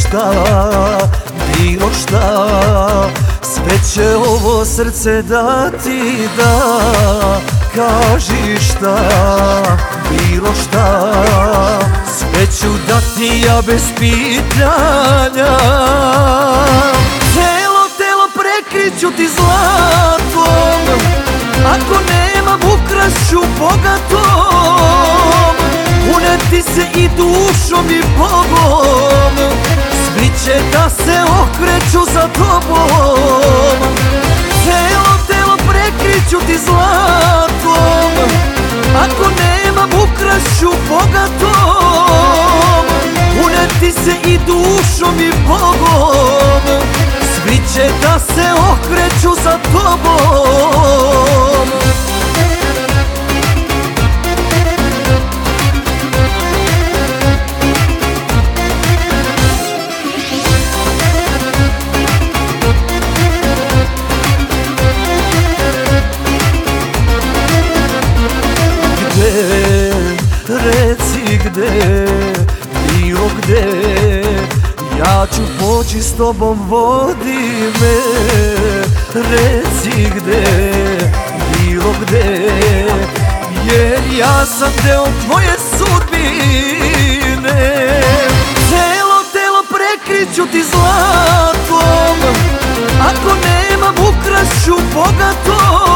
šta, bilo šta Sve će ovo srce dati da Kaži šta, bilo šta. Sve ću dati ja bez pitanja. Telo, telo prekriću ti zlatom. Ako nemam ukrašću bogatom. Uneti se i dušom i Bogom da se okreću za tobom. Telo, telo prekriću ti zlatom. Ako nemam ukrašću bogatom Uneti se i dušom i Bogom. Svi će da se okreću za tobom reci gde, bilo gde. Ja ću poći s tobom, vodi me. Reci gde, bilo gde. Jer ja sam deo tvoje sudbine. Telo, telo prekriću ti zlatom. Ako nemam ukrašću bogatom.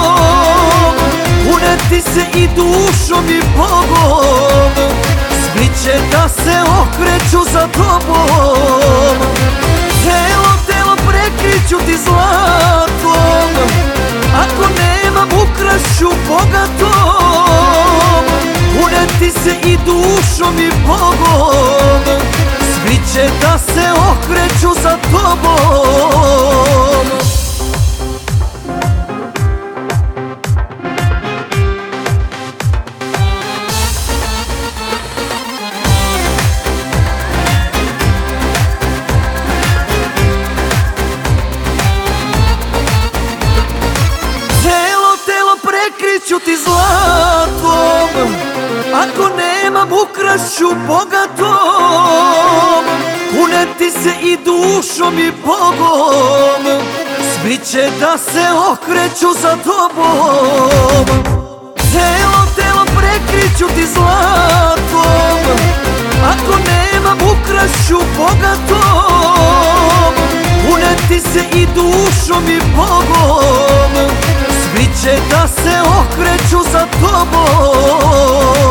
Uneti se i dušom i Bogom se okreću za tobom. Telo, telo prekriću ti zlatom. Ako nemam ukrašću bogatom. Uneti se i dušom i Bogom. Svi će da se okreću za tobom prekriću ti zlatom Ako nemam ukrašću bogatom. Uneti se i dušom i Bogom Svi će da se okreću za tobom. Telo, telo prekriću ti zlatom Ako nemam ukrašću bogatom se okreću za tobom